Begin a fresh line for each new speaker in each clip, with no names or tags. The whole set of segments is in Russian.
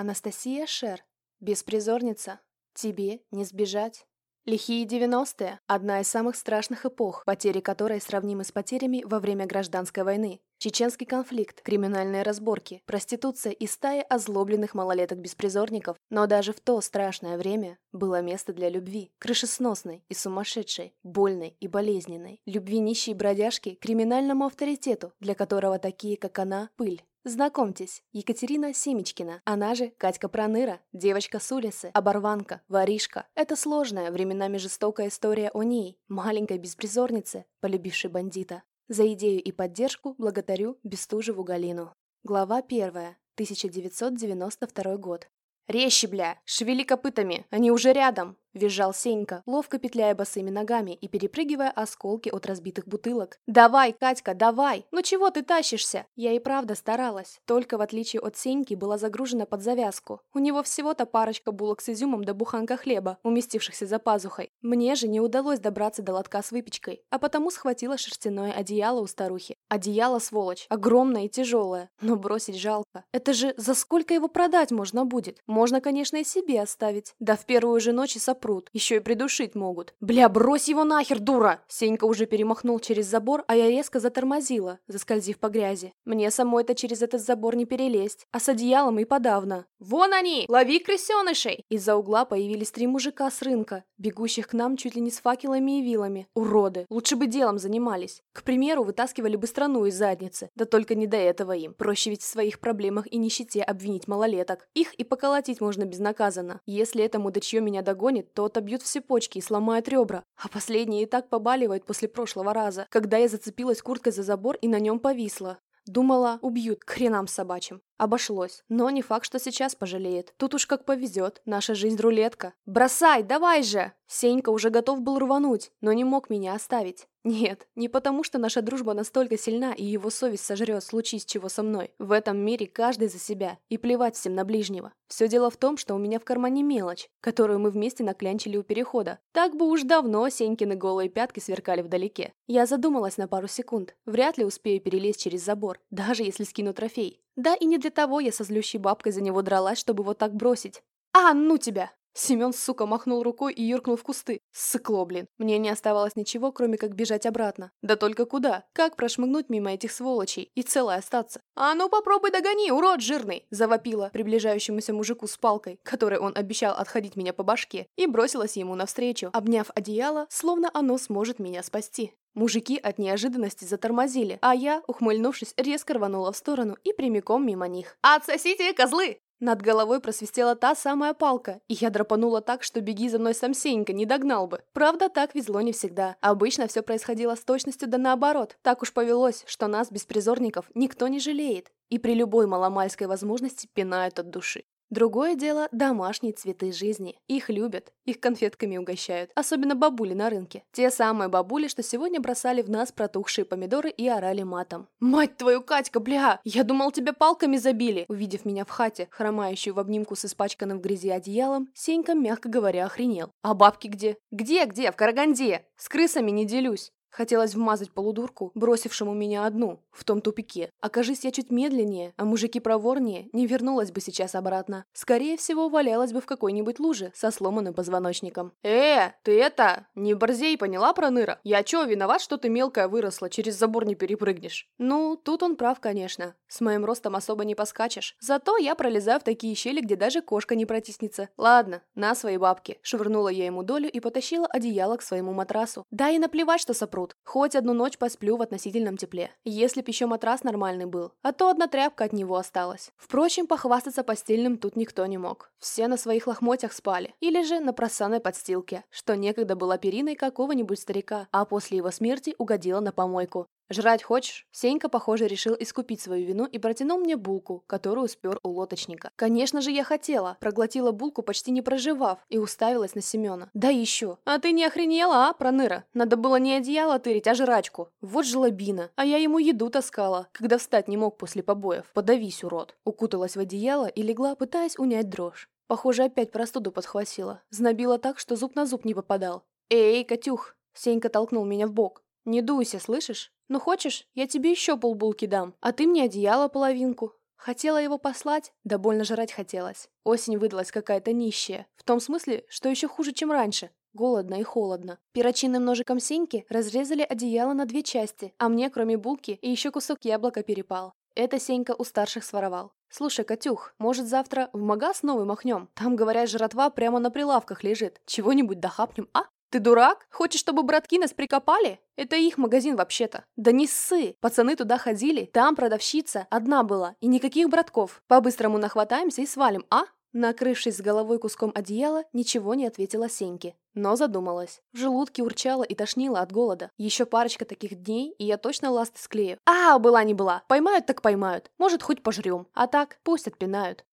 Анастасия Шер. Беспризорница. Тебе не сбежать. Лихие 90-е – одна из самых страшных эпох, потери которой сравнимы с потерями во время гражданской войны. Чеченский конфликт, криминальные разборки, проституция и стаи озлобленных малолеток-беспризорников. Но даже в то страшное время было место для любви. Крышесносной и сумасшедшей, больной и болезненной. Любви нищей бродяжки криминальному авторитету, для которого такие, как она, пыль. Знакомьтесь, Екатерина Семечкина, она же Катька Проныра, девочка с улицы, оборванка, воришка. Это сложная, временами жестокая история о ней, маленькой беспризорнице, полюбившей бандита. За идею и поддержку благодарю Бестужеву Галину. Глава первая, 1992 год. «Резче, бля! Шевели копытами! Они уже рядом!» – визжал Сенька, ловко петляя босыми ногами и перепрыгивая осколки от разбитых бутылок. «Давай, Катька, давай! Ну чего ты тащишься?» Я и правда старалась, только в отличие от Сеньки была загружена под завязку. У него всего-то парочка булок с изюмом да буханка хлеба, уместившихся за пазухой. Мне же не удалось добраться до лотка с выпечкой, а потому схватила шерстяное одеяло у старухи. Одеяло, сволочь, огромное и тяжелое, но бросить жалко. Это же за сколько его продать можно будет? Можно, конечно, и себе оставить. Да в первую же ночь и сопрут, еще и придушить могут. Бля, брось его нахер, дура! Сенька уже перемахнул через забор, а я резко затормозила, заскользив по грязи. Мне самой-то через этот забор не перелезть, а с одеялом и подавно. Вон они! Лови крысенышей! Из-за угла появились три мужика с рынка, бегущих к нам чуть ли не с факелами и вилами. Уроды! Лучше бы делом занимались. К примеру, вытаскивали бы страну из задницы. Да только не до этого им. Проще ведь в своих проблемах и нищете обвинить малолеток. Их и поколотить можно безнаказанно. Если это мудачье меня догонит, то отобьют все почки и сломают ребра. А последнее и так побаливает после прошлого раза, когда я зацепилась курткой за забор и на нем повисла. Думала, убьют к хренам собачьим. Обошлось. Но не факт, что сейчас пожалеет. Тут уж как повезет. Наша жизнь рулетка. «Бросай, давай же!» Сенька уже готов был рвануть, но не мог меня оставить. Нет, не потому что наша дружба настолько сильна и его совесть сожрет, случись чего со мной. В этом мире каждый за себя, и плевать всем на ближнего. Все дело в том, что у меня в кармане мелочь, которую мы вместе наклянчили у перехода. Так бы уж давно Сенькины голые пятки сверкали вдалеке. Я задумалась на пару секунд. Вряд ли успею перелезть через забор, даже если скину трофей. Да и не для того я со злющей бабкой за него дралась, чтобы вот так бросить. «А, ну тебя!» Семен, сука, махнул рукой и юркнул в кусты. Сыкло, блин. Мне не оставалось ничего, кроме как бежать обратно. Да только куда? Как прошмыгнуть мимо этих сволочей и целой остаться? «А ну попробуй догони, урод жирный!» Завопила приближающемуся мужику с палкой, которой он обещал отходить меня по башке, и бросилась ему навстречу, обняв одеяло, словно оно сможет меня спасти. Мужики от неожиданности затормозили, а я, ухмыльнувшись, резко рванула в сторону и прямиком мимо них. «Отсосите, козлы!» Над головой просвистела та самая палка, и я драпанула так, что беги за мной сам Сенька, не догнал бы. Правда, так везло не всегда. Обычно все происходило с точностью да наоборот. Так уж повелось, что нас, беспризорников, никто не жалеет. И при любой маломальской возможности пинают от души. Другое дело – домашние цветы жизни. Их любят, их конфетками угощают. Особенно бабули на рынке. Те самые бабули, что сегодня бросали в нас протухшие помидоры и орали матом. «Мать твою, Катька, бля! Я думал, тебя палками забили!» Увидев меня в хате, хромающую в обнимку с испачканным в грязи одеялом, Сенька, мягко говоря, охренел. «А бабки где?» «Где-где? В Караганде! С крысами не делюсь!» Хотелось вмазать полудурку, бросившему меня одну, в том тупике. Окажись я чуть медленнее, а мужики проворнее, не вернулась бы сейчас обратно. Скорее всего, валялась бы в какой-нибудь луже со сломанным позвоночником. «Э, ты это, не борзей, поняла, Проныра? Я чё, виноват, что ты мелкая выросла, через забор не перепрыгнешь?» Ну, тут он прав, конечно. С моим ростом особо не поскачешь. Зато я пролезаю в такие щели, где даже кошка не протиснется. Ладно, на свои бабки. Швырнула я ему долю и потащила одеяло к своему матрасу. Да и наплевать, что сопрут пруд. Хоть одну ночь посплю в относительном тепле. Если б еще матрас нормальный был, а то одна тряпка от него осталась. Впрочем, похвастаться постельным тут никто не мог. Все на своих лохмотьях спали. Или же на просаной подстилке, что некогда была периной какого-нибудь старика, а после его смерти угодила на помойку. «Жрать хочешь?» Сенька, похоже, решил искупить свою вину и протянул мне булку, которую спер у лоточника. Конечно же, я хотела. Проглотила булку, почти не проживав, и уставилась на Семена. «Да еще!» «А ты не охренела, а, проныра? Надо было не одеяло тырить, а жрачку. Вот жлобина. А я ему еду таскала, когда встать не мог после побоев. Подавись, урод!» Укуталась в одеяло и легла, пытаясь унять дрожь. Похоже, опять простуду подхватила. Знобила так, что зуб на зуб не попадал. «Эй, Катюх!» Сенька толкнул меня в бок. «Не дуйся, слышишь? Ну хочешь, я тебе еще полбулки дам, а ты мне одеяло половинку. Хотела его послать, да больно жрать хотелось. Осень выдалась какая-то нищая. В том смысле, что еще хуже, чем раньше. Голодно и холодно. Перочинным ножиком Сеньки разрезали одеяло на две части, а мне, кроме булки, и еще кусок яблока перепал. Это Сенька у старших своровал. «Слушай, Катюх, может завтра в магаз новый махнем? Там, говорят, жратва прямо на прилавках лежит. Чего-нибудь дохапнем, а?» «Ты дурак? Хочешь, чтобы братки нас прикопали? Это их магазин вообще-то». «Да не ссы! Пацаны туда ходили, там продавщица одна была, и никаких братков. По-быстрому нахватаемся и свалим, а?» Накрывшись с головой куском одеяла, ничего не ответила Сеньке, но задумалась. В желудке урчала и тошнило от голода. Еще парочка таких дней, и я точно ласты склею. А, была не была. Поймают так поймают. Может, хоть пожрем. А так, пусть отпинают.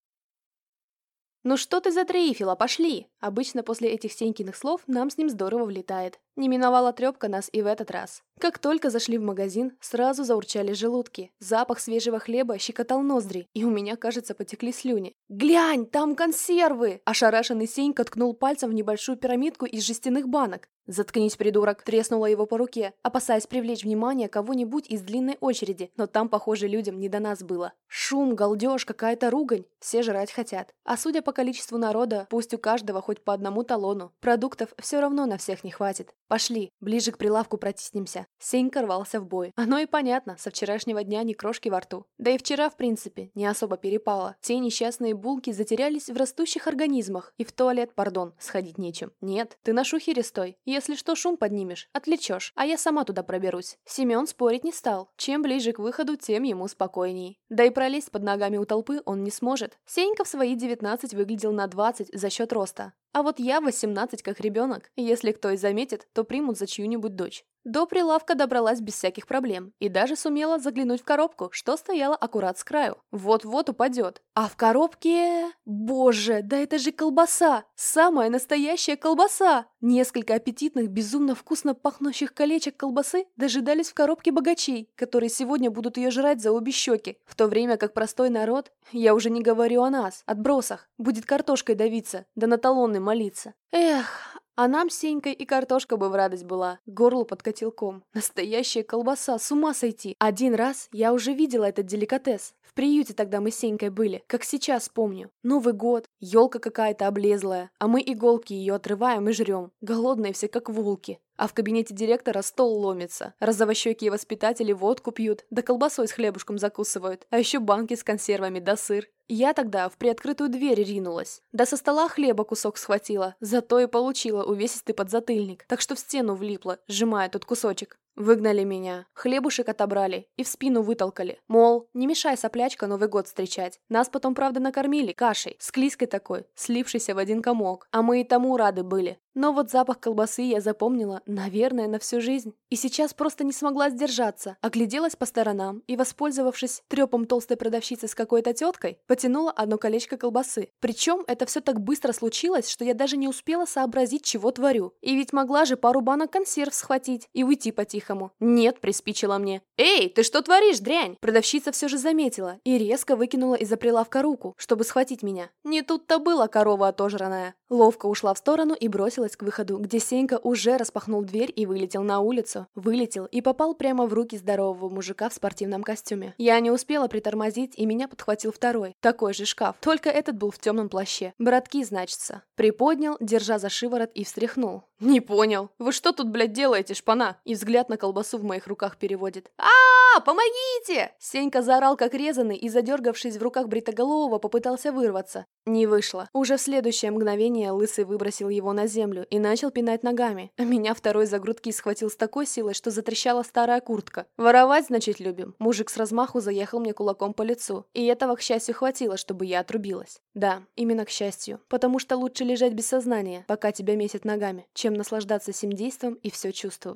«Ну что ты затрейфила? Пошли!» Обычно после этих Сенькиных слов нам с ним здорово влетает. Не миновала трепка нас и в этот раз. Как только зашли в магазин, сразу заурчали желудки. Запах свежего хлеба щекотал ноздри, и у меня, кажется, потекли слюни. «Глянь, там консервы!» Ошарашенный Сенька ткнул пальцем в небольшую пирамидку из жестяных банок. «Заткнись, придурок!» Треснула его по руке, опасаясь привлечь внимание кого-нибудь из длинной очереди, но там, похоже, людям не до нас было. Шум, галдеж, какая-то ругань. Все жрать хотят. А судя по количеству народа, пусть у каждого хоть по одному талону. Продуктов все равно на всех не хватит. Пошли, ближе к прилавку протиснемся. Сенька рвался в бой. Оно и понятно, со вчерашнего дня ни крошки во рту. Да и вчера, в принципе, не особо перепало. Те несчастные булки затерялись в растущих организмах. И в туалет, пардон, сходить нечем. Нет, ты на шухере стой. Если что, шум поднимешь, отвлечешь. А я сама туда проберусь. Семен спорить не стал. Чем ближе к выходу, тем ему спокойней. Да и пролезть под ногами у толпы он не сможет. Сенька в свои 19 выглядел на 20 за счет роста. А вот я 18 как ребенок. Если кто и заметит, то примут за чью-нибудь дочь. До прилавка добралась без всяких проблем и даже сумела заглянуть в коробку, что стояла аккурат с краю. Вот-вот упадет. А в коробке... Боже, да это же колбаса! Самая настоящая колбаса! Несколько аппетитных, безумно вкусно пахнущих колечек колбасы дожидались в коробке богачей, которые сегодня будут ее жрать за обе щеки, в то время как простой народ, я уже не говорю о нас, отбросах, будет картошкой давиться, да на талоны молиться. Эх, а нам с Сенькой и картошка бы в радость была. Горло под котелком. Настоящая колбаса, с ума сойти. Один раз я уже видела этот деликатес. В приюте тогда мы с Сенькой были, как сейчас помню. Новый год, елка какая-то облезлая, а мы иголки ее отрываем и жрем. Голодные все как волки. А в кабинете директора стол ломится. Розовощекие воспитатели водку пьют, да колбасой с хлебушком закусывают, а еще банки с консервами да сыр. Я тогда в приоткрытую дверь ринулась. Да со стола хлеба кусок схватила, зато и получила увесистый подзатыльник, так что в стену влипла, сжимая тот кусочек. Выгнали меня, хлебушек отобрали и в спину вытолкали. Мол, не мешай соплячка Новый год встречать. Нас потом, правда, накормили кашей, склизкой такой, слившейся в один комок. А мы и тому рады были. Но вот запах колбасы я запомнила, наверное, на всю жизнь. И сейчас просто не смогла сдержаться. Огляделась по сторонам и, воспользовавшись трепом толстой продавщицы с какой-то теткой, потянула одно колечко колбасы. Причем это все так быстро случилось, что я даже не успела сообразить, чего творю. И ведь могла же пару банок консерв схватить и уйти по-тихому. Нет, приспичила мне. «Эй, ты что творишь, дрянь?» Продавщица все же заметила и резко выкинула из-за прилавка руку, чтобы схватить меня. Не тут-то была корова отожранная. Ловко ушла в сторону и бросила бросилась к выходу, где Сенька уже распахнул дверь и вылетел на улицу. Вылетел и попал прямо в руки здорового мужика в спортивном костюме. Я не успела притормозить, и меня подхватил второй, такой же шкаф, только этот был в темном плаще. Братки, значится. Приподнял, держа за шиворот и встряхнул. «Не понял. Вы что тут, блядь, делаете, шпана?» И взгляд на колбасу в моих руках переводит. а, Помогите!» Сенька заорал, как резанный, и, задергавшись в руках бритоголового, попытался вырваться. Не вышло. Уже в следующее мгновение Лысый выбросил его на землю и начал пинать ногами. Меня второй за грудки схватил с такой силой, что затрещала старая куртка. Воровать, значит, любим. Мужик с размаху заехал мне кулаком по лицу. И этого, к счастью, хватило, чтобы я отрубилась. Да, именно к счастью. Потому что лучше лежать без сознания, пока тебя месят ногами, чем наслаждаться сим действом и все чувствовать.